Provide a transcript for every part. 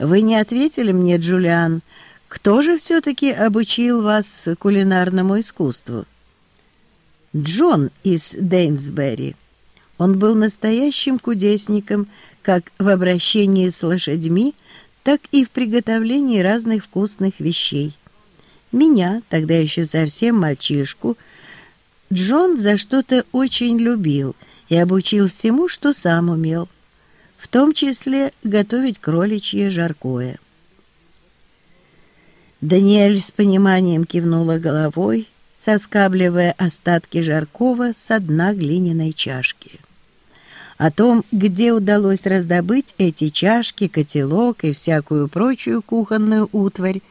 Вы не ответили мне, Джулиан, кто же все-таки обучил вас кулинарному искусству? Джон из Дейнсбери. Он был настоящим кудесником как в обращении с лошадьми, так и в приготовлении разных вкусных вещей. Меня, тогда еще совсем мальчишку, Джон за что-то очень любил и обучил всему, что сам умел том числе готовить кроличье жаркое. Даниэль с пониманием кивнула головой, соскабливая остатки жаркого с дна глиняной чашки. О том, где удалось раздобыть эти чашки, котелок и всякую прочую кухонную утварь,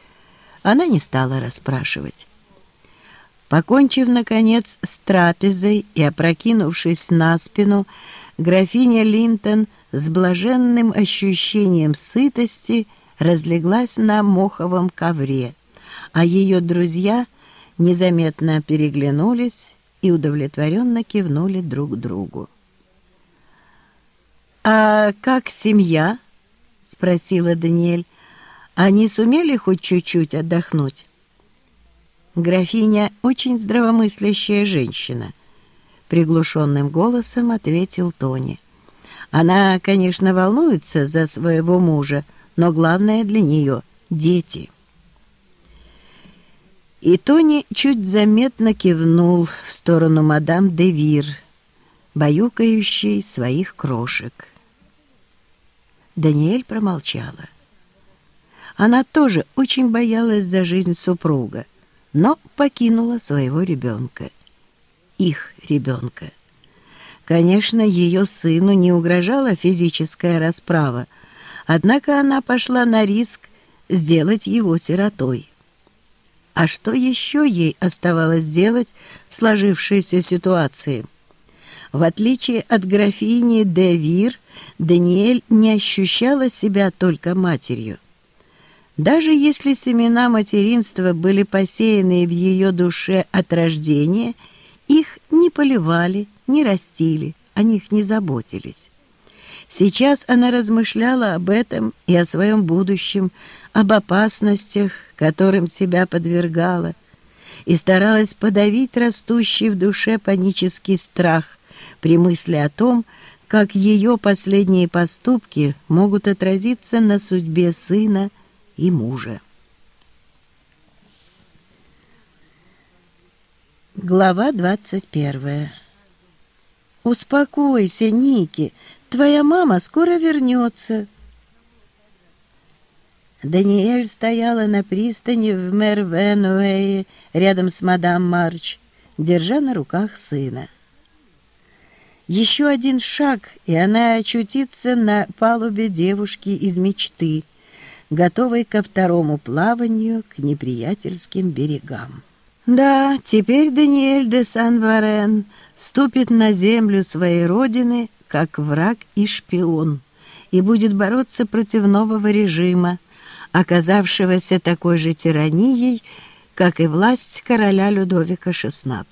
она не стала расспрашивать. Покончив, наконец, с трапезой и опрокинувшись на спину, графиня Линтон с блаженным ощущением сытости разлеглась на моховом ковре, а ее друзья незаметно переглянулись и удовлетворенно кивнули друг другу. «А как семья?» — спросила Даниэль. «Они сумели хоть чуть-чуть отдохнуть?» Графиня очень здравомыслящая женщина —— приглушенным голосом ответил Тони. «Она, конечно, волнуется за своего мужа, но главное для нее — дети». И Тони чуть заметно кивнул в сторону мадам де Вир, баюкающей своих крошек. Даниэль промолчала. Она тоже очень боялась за жизнь супруга, но покинула своего ребенка их ребенка. Конечно, ее сыну не угрожала физическая расправа, однако она пошла на риск сделать его сиротой. А что еще ей оставалось делать в сложившейся ситуации? В отличие от графини де Вир, Даниэль не ощущала себя только матерью. Даже если семена материнства были посеяны в ее душе от рождения – их не поливали, не растили, о них не заботились. Сейчас она размышляла об этом и о своем будущем, об опасностях, которым себя подвергала, и старалась подавить растущий в душе панический страх при мысли о том, как ее последние поступки могут отразиться на судьбе сына и мужа. Глава двадцать первая. «Успокойся, Ники, твоя мама скоро вернется». Даниэль стояла на пристани в Мервенуэе рядом с мадам Марч, держа на руках сына. Еще один шаг, и она очутится на палубе девушки из мечты, готовой ко второму плаванию к неприятельским берегам. Да, теперь Даниэль де Сан-Варен ступит на землю своей родины как враг и шпион и будет бороться против нового режима, оказавшегося такой же тиранией, как и власть короля Людовика XVI.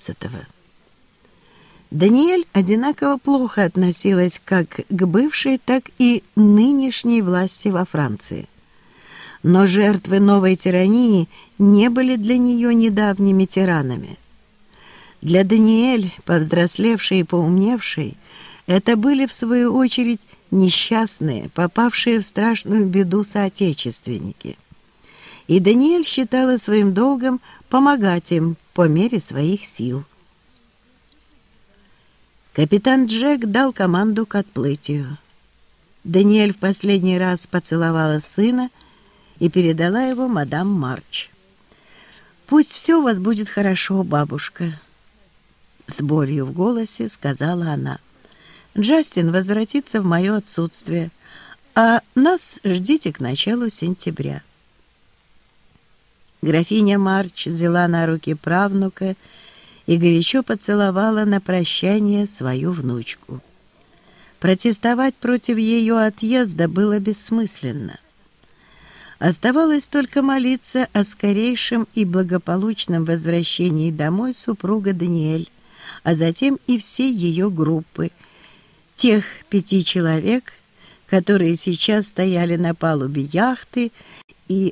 Даниэль одинаково плохо относилась как к бывшей, так и нынешней власти во Франции. Но жертвы новой тирании не были для нее недавними тиранами. Для Даниэль, повзрослевшей и поумневшей, это были, в свою очередь, несчастные, попавшие в страшную беду соотечественники. И Даниэль считала своим долгом помогать им по мере своих сил. Капитан Джек дал команду к отплытию. Даниэль в последний раз поцеловала сына и передала его мадам Марч. «Пусть все у вас будет хорошо, бабушка», — с болью в голосе сказала она. «Джастин возвратится в мое отсутствие, а нас ждите к началу сентября». Графиня Марч взяла на руки правнука и горячо поцеловала на прощание свою внучку. Протестовать против ее отъезда было бессмысленно. Оставалось только молиться о скорейшем и благополучном возвращении домой супруга Даниэль, а затем и всей ее группы, тех пяти человек, которые сейчас стояли на палубе яхты